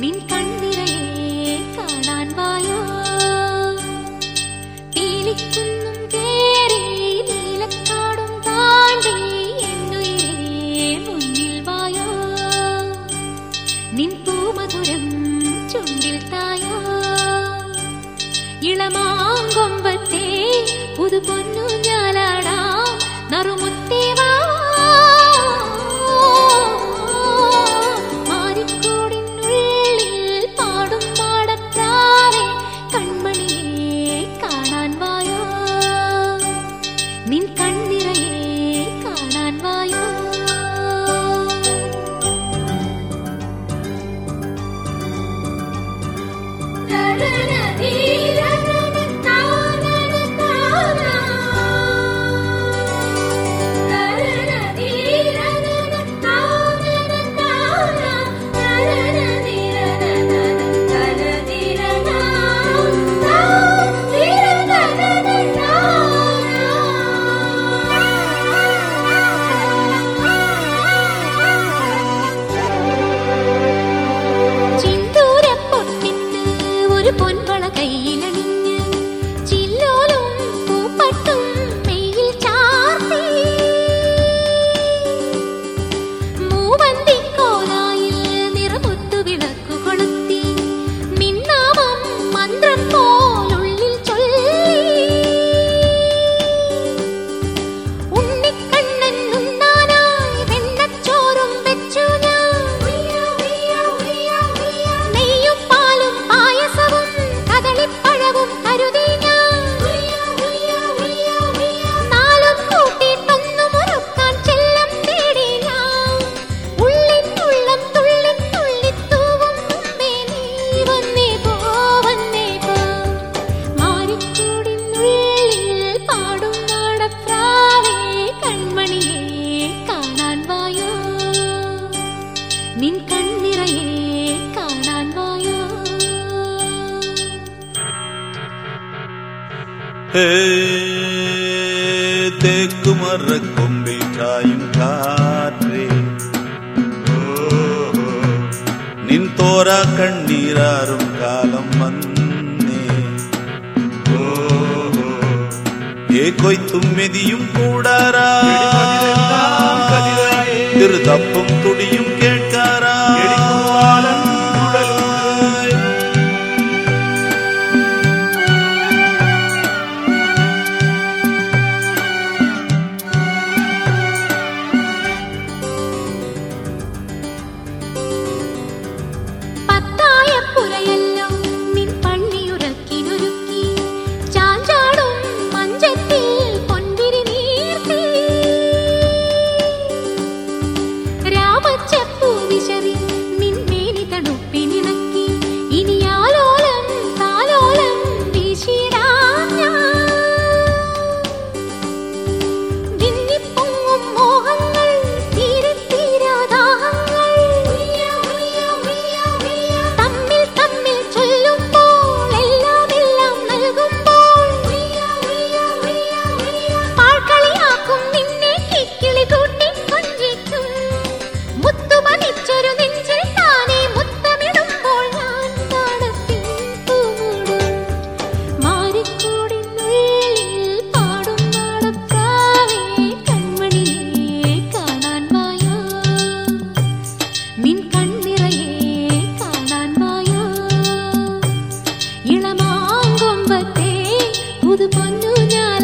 நின் கண் തേക്കുമറക്കൊമ്പിൽ ചായും കാറ്റേ. നിൻ തോരാ കണ്ണീരാറും കാലം വന്നേ. ഏ കൊയ്ത്തുമെതിയും കൂടാരാ തിരുതപ്പും തുടിയും താങ്കൊമ്പത്തെ പുതു പൊന്നു ഞാൻ